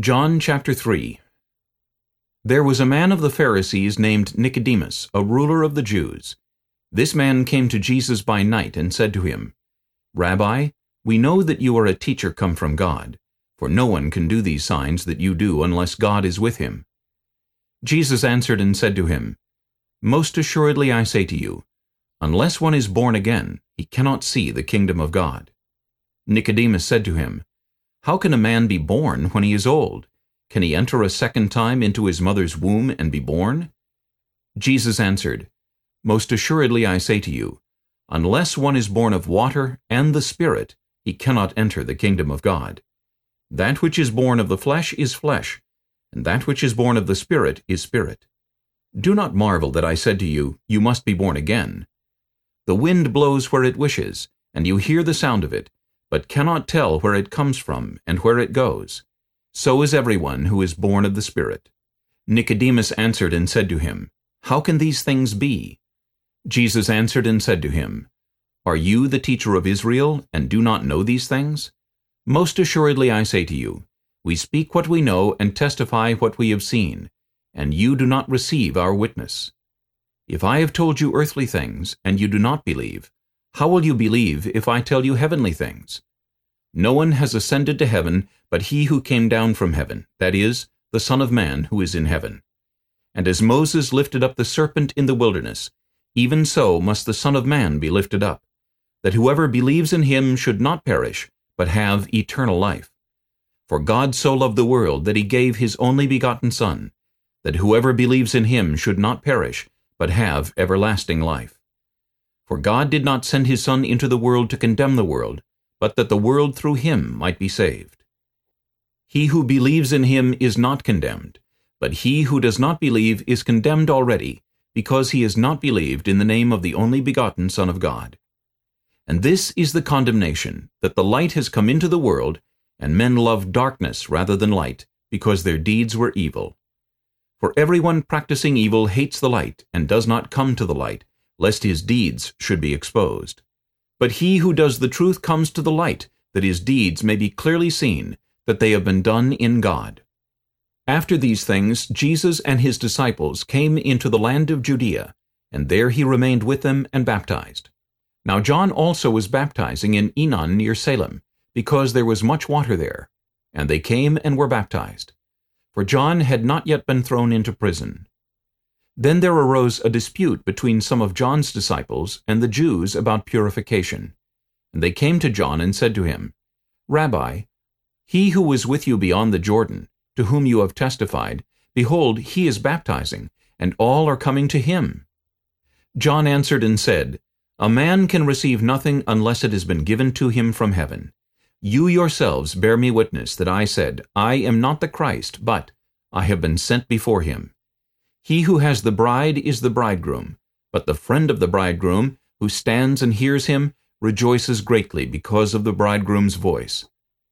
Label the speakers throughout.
Speaker 1: John chapter 3 There was a man of the Pharisees named Nicodemus, a ruler of the Jews. This man came to Jesus by night and said to him, Rabbi, we know that you are a teacher come from God, for no one can do these signs that you do unless God is with him. Jesus answered and said to him, Most assuredly I say to you, unless one is born again, he cannot see the kingdom of God. Nicodemus said to him, how can a man be born when he is old? Can he enter a second time into his mother's womb and be born? Jesus answered, Most assuredly I say to you, unless one is born of water and the Spirit, he cannot enter the kingdom of God. That which is born of the flesh is flesh, and that which is born of the Spirit is spirit. Do not marvel that I said to you, You must be born again. The wind blows where it wishes, and you hear the sound of it, but cannot tell where it comes from and where it goes. So is everyone who is born of the Spirit. Nicodemus answered and said to him, How can these things be? Jesus answered and said to him, Are you the teacher of Israel, and do not know these things? Most assuredly I say to you, we speak what we know and testify what we have seen, and you do not receive our witness. If I have told you earthly things, and you do not believe, how will you believe if I tell you heavenly things? No one has ascended to heaven but he who came down from heaven, that is, the Son of Man who is in heaven. And as Moses lifted up the serpent in the wilderness, even so must the Son of Man be lifted up, that whoever believes in him should not perish, but have eternal life. For God so loved the world that he gave his only begotten Son, that whoever believes in him should not perish, but have everlasting life. For God did not send his Son into the world to condemn the world, but that the world through him might be saved. He who believes in him is not condemned, but he who does not believe is condemned already, because he has not believed in the name of the only begotten Son of God. And this is the condemnation, that the light has come into the world, and men love darkness rather than light, because their deeds were evil. For everyone practicing evil hates the light, and does not come to the light, lest his deeds should be exposed. But he who does the truth comes to the light, that his deeds may be clearly seen, that they have been done in God. After these things Jesus and his disciples came into the land of Judea, and there he remained with them and baptized. Now John also was baptizing in Aenon near Salim, because there was much water there. And they came and were baptized. For John had not yet been thrown into prison. Then there arose a dispute between some of John's disciples and the Jews about purification. And they came to John and said to him, Rabbi, he who was with you beyond the Jordan, to whom you have testified, behold, he is baptizing, and all are coming to him. John answered and said, A man can receive nothing unless it has been given to him from heaven. You yourselves bear me witness that I said, I am not the Christ, but I have been sent before him. He who has the bride is the bridegroom, but the friend of the bridegroom, who stands and hears him, rejoices greatly because of the bridegroom's voice.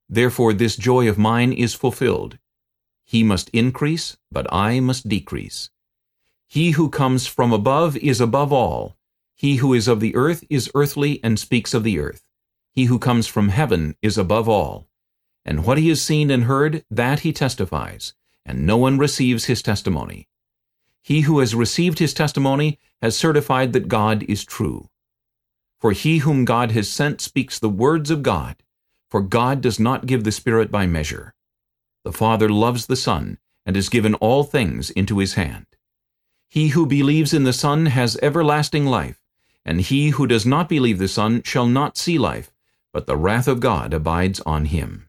Speaker 1: Therefore this joy of mine is fulfilled. He must increase, but I must decrease. He who comes from above is above all. He who is of the earth is earthly and speaks of the earth. He who comes from heaven is above all. And what he has seen and heard, that he testifies, and no one receives his testimony. He who has received his testimony has certified that God is true. For he whom God has sent speaks the words of God, for God does not give the Spirit by measure. The Father loves the Son, and has given all things into his hand. He who believes in the Son has everlasting life, and he who does not believe the Son shall not see life, but the wrath of God abides on him.